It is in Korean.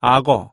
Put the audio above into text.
악어.